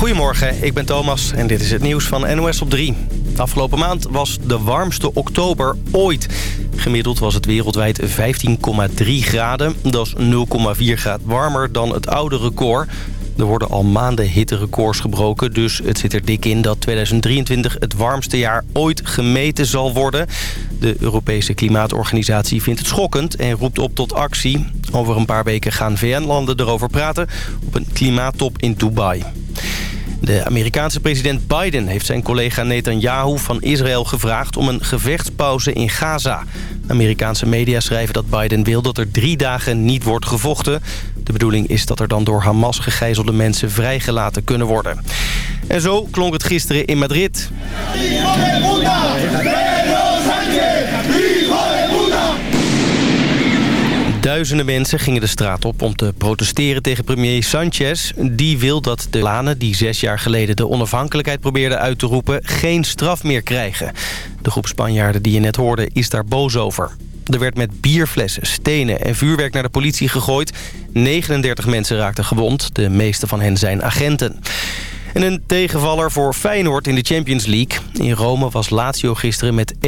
Goedemorgen, ik ben Thomas en dit is het nieuws van NOS op 3. De afgelopen maand was de warmste oktober ooit. Gemiddeld was het wereldwijd 15,3 graden. Dat is 0,4 graden warmer dan het oude record. Er worden al maanden hitterecords gebroken, dus het zit er dik in dat 2023 het warmste jaar ooit gemeten zal worden. De Europese Klimaatorganisatie vindt het schokkend en roept op tot actie. Over een paar weken gaan VN-landen erover praten op een klimaattop in Dubai. De Amerikaanse president Biden heeft zijn collega Netanyahu van Israël gevraagd om een gevechtspauze in Gaza. Amerikaanse media schrijven dat Biden wil dat er drie dagen niet wordt gevochten. De bedoeling is dat er dan door Hamas gegijzelde mensen vrijgelaten kunnen worden. En zo klonk het gisteren in Madrid. Duizenden mensen gingen de straat op om te protesteren tegen premier Sanchez. Die wil dat de lanen die zes jaar geleden de onafhankelijkheid probeerden uit te roepen... geen straf meer krijgen. De groep Spanjaarden die je net hoorde is daar boos over. Er werd met bierflessen, stenen en vuurwerk naar de politie gegooid. 39 mensen raakten gewond. De meeste van hen zijn agenten. En een tegenvaller voor Feyenoord in de Champions League. In Rome was Lazio gisteren met 1-0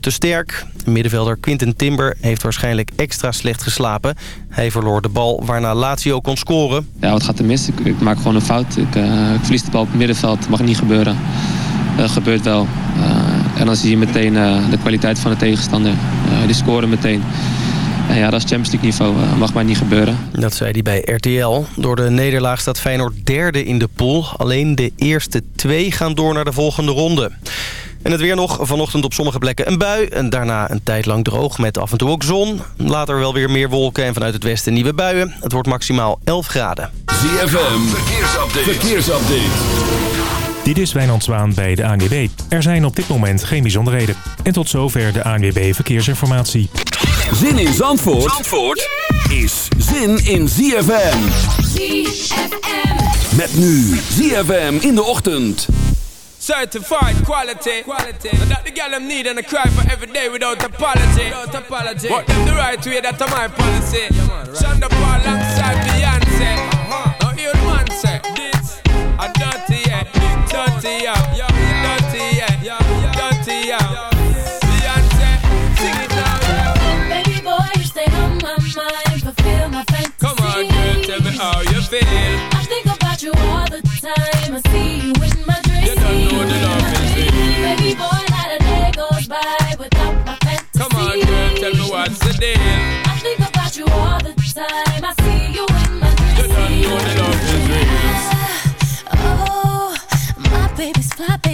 te sterk. Middenvelder Quinten Timber heeft waarschijnlijk extra slecht geslapen. Hij verloor de bal waarna Lazio kon scoren. Ja, wat gaat er mis? Ik, maak gewoon een fout. Ik, uh, ik, verlies de bal op het middenveld. Dat mag niet gebeuren. Uh, gebeurt wel. Uh, en dan zie je meteen de kwaliteit van de tegenstander. die scoren meteen. En ja, dat is Champions League niveau. Uh, mag maar niet gebeuren. Dat zei hij bij RTL. Door de nederlaag staat Feyenoord derde in de pool. Alleen de eerste twee gaan door naar de volgende ronde. En het weer nog. Vanochtend op sommige plekken een bui. En daarna een tijd lang droog met af en toe ook zon. Later wel weer meer wolken en vanuit het westen nieuwe buien. Het wordt maximaal 11 graden. ZFM, verkeersupdate. verkeersupdate. Dit is Wijnand Zwaan bij de ANWB. Er zijn op dit moment geen bijzonderheden. En tot zover de ANWB Verkeersinformatie. Zin in Zandvoort, Zandvoort is zin in ZFM. ZFM. Met nu ZFM in de ochtend. Certified quality. quality. And that the girl them need and I cry for every day without apology. Without apology. But them the right way, that's my policy. Yeah, man, right. Shonda Paul alongside Beyonce. Feel. I think about you all the time. I see you in my dreams. You don't know the love is real. Baby boy, not a day goes by without my fantasy. Come on, girl, tell me what's the deal. I think about you all the time. I see you in my dreams. You don't know the love is real. Oh, my baby's fly, baby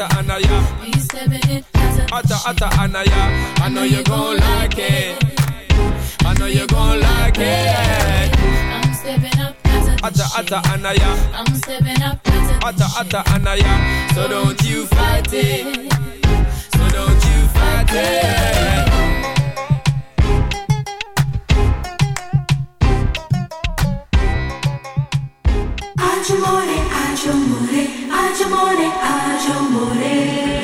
atta anaya. We stepping atta atta anaya. I know you gon' like it. I know you gon' like it. I'm stepping up. Atta atta anaya. I'm stepping up. Atta atta anaya. So don't you fight it. So don't you fight it. your morning, add your morning amore, agio amore.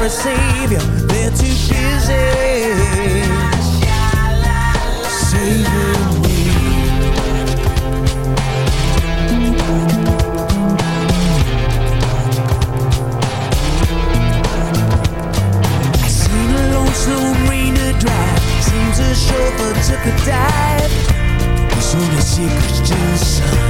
for a savior. They're too busy saving me. I seen a lonesome drive. Seems a chauffeur took a dive. He's on a secret to the sun.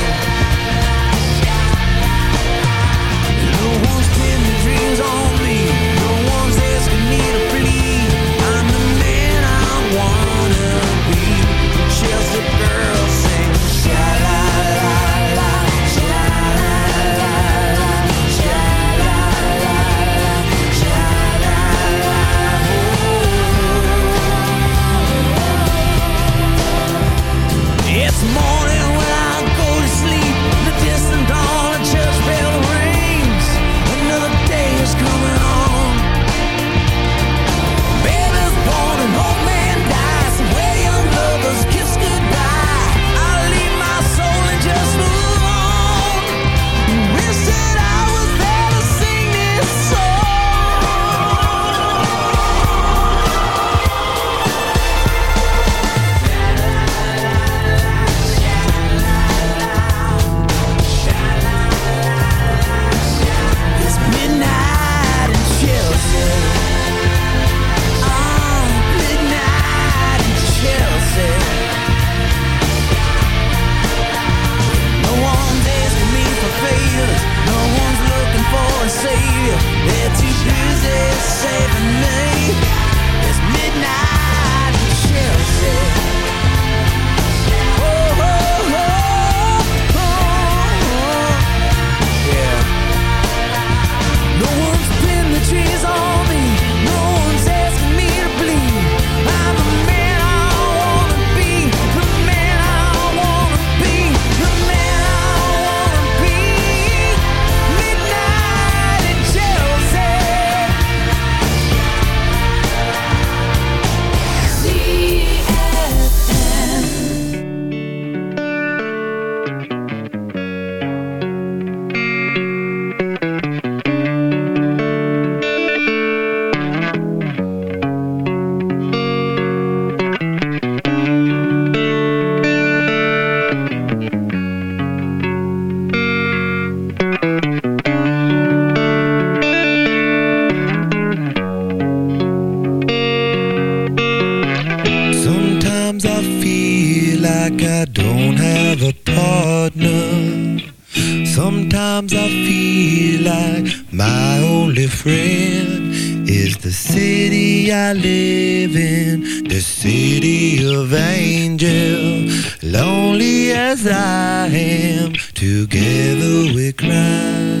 I am, together we cry.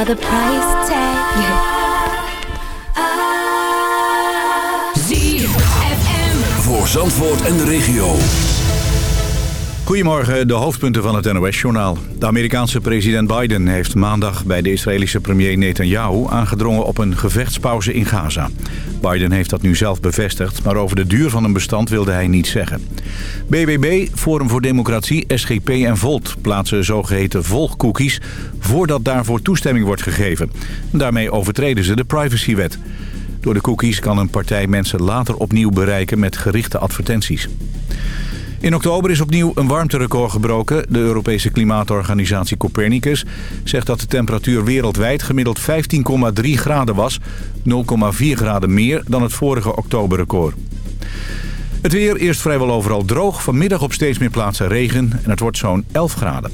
About the price tag. ZFM. Voor Zandvoort en de regio. Goedemorgen, de hoofdpunten van het NOS-journaal. De Amerikaanse president Biden heeft maandag bij de Israëlische premier Netanyahu aangedrongen op een gevechtspauze in Gaza. Biden heeft dat nu zelf bevestigd, maar over de duur van een bestand wilde hij niets zeggen. BBB, Forum voor Democratie, SGP en Volt plaatsen zogeheten volgcookies voordat daarvoor toestemming wordt gegeven. Daarmee overtreden ze de privacywet. Door de cookies kan een partij mensen later opnieuw bereiken met gerichte advertenties. In oktober is opnieuw een warmterecord gebroken. De Europese klimaatorganisatie Copernicus zegt dat de temperatuur wereldwijd gemiddeld 15,3 graden was. 0,4 graden meer dan het vorige oktoberrecord. Het weer eerst vrijwel overal droog. Vanmiddag op steeds meer plaatsen regen en het wordt zo'n 11 graden.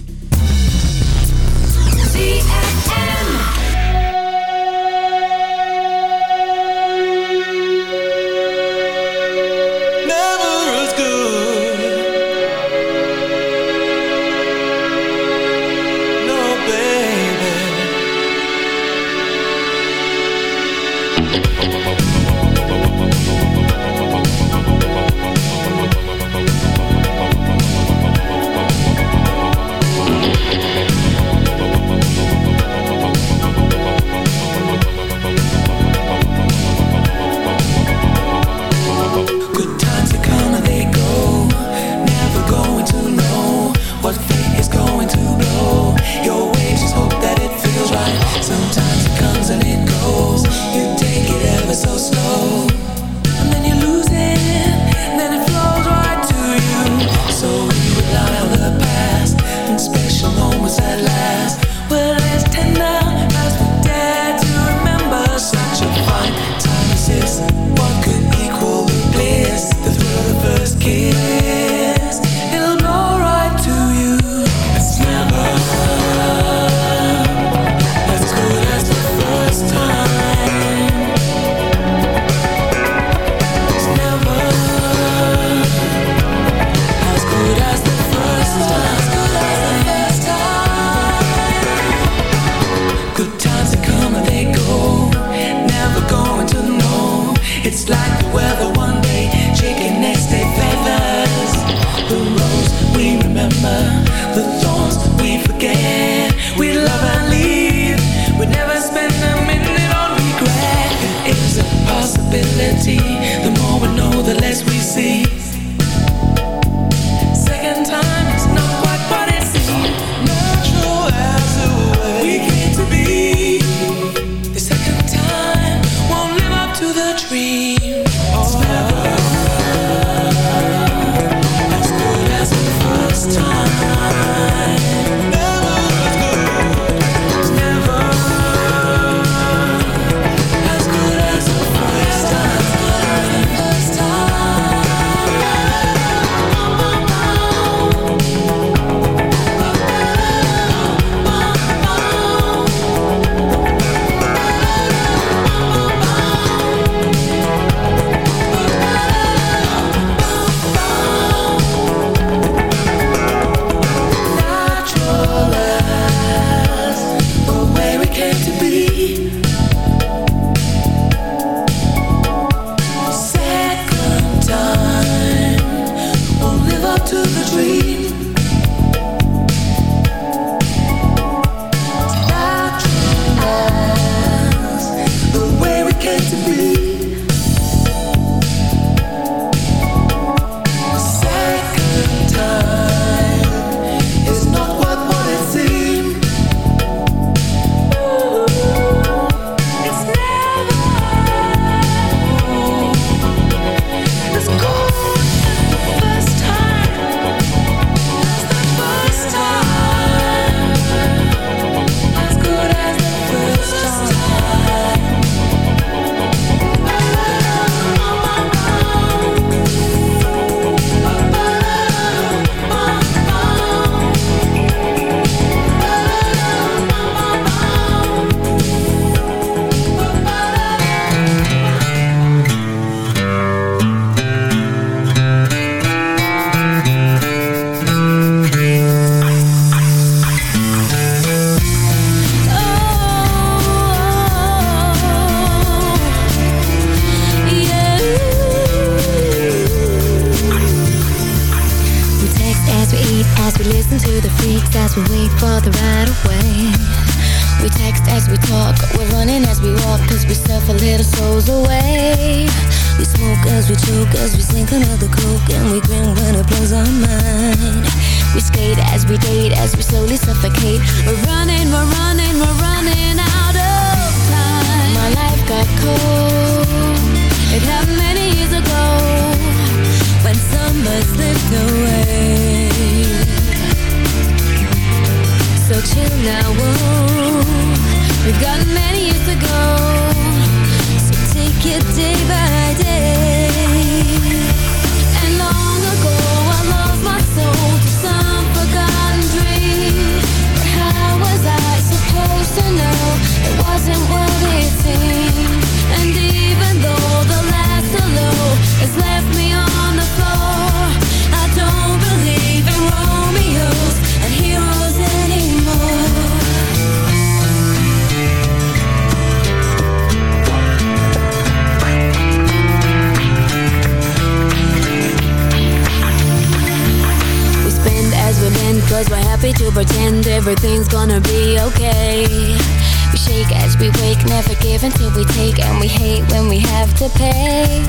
to pay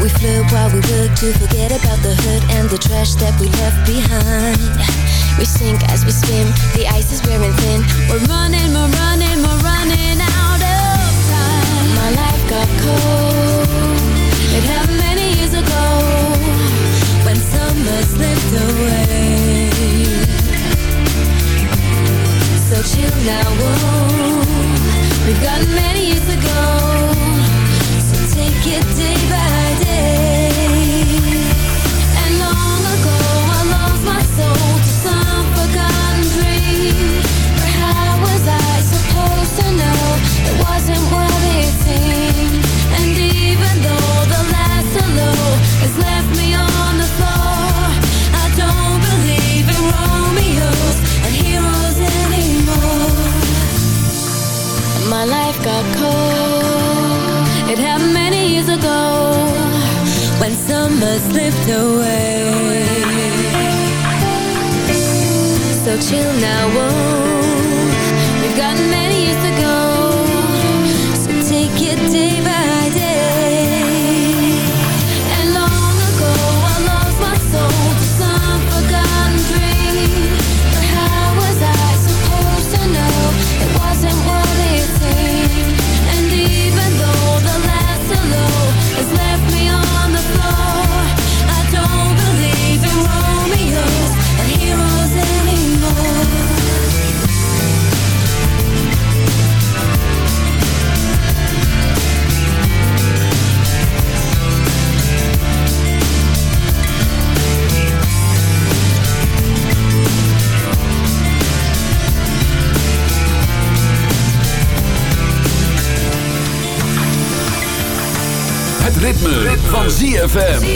We flew while we work to forget about the hurt and the trash that we left behind. We sink as we swim, the ice is wearing ZFM.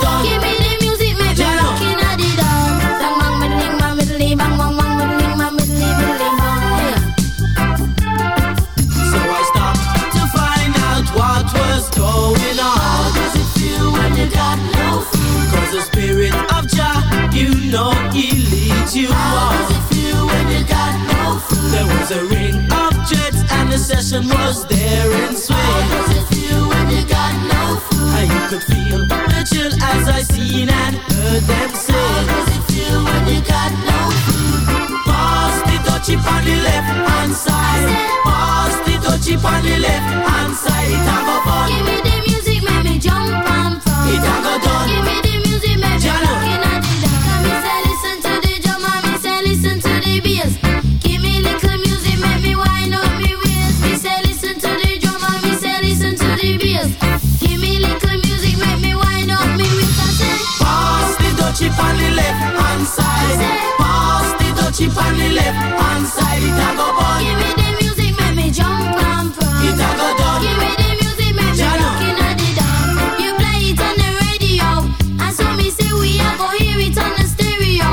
you know he leads you How on. does it feel when you got no food? There was a ring of jets and the session was there in How does it feel when you got no food? And you could feel the chill as I seen and heard them How does it feel when you got no food? Pass the dutchie on the left hand side. Pass the dutchie on the left hand side. It a go fun. Give me the music, make me jump and from. It a go done. Give me the the on the left hand side. It a go bun. give me the music, make me jump and from. It a go done. Give me the music, make me Jano. walk in the dark. You play it on the radio, and so me say we a go hear it on the stereo.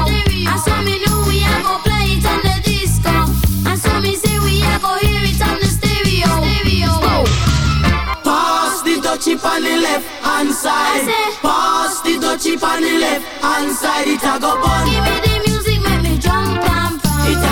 And so me know we a go play it on the disco. And so me say we a go hear it on the stereo. Stereo. Pass the dutchie on the left hand side. I say- Pass the dutchie on the left hand side. It a go bun.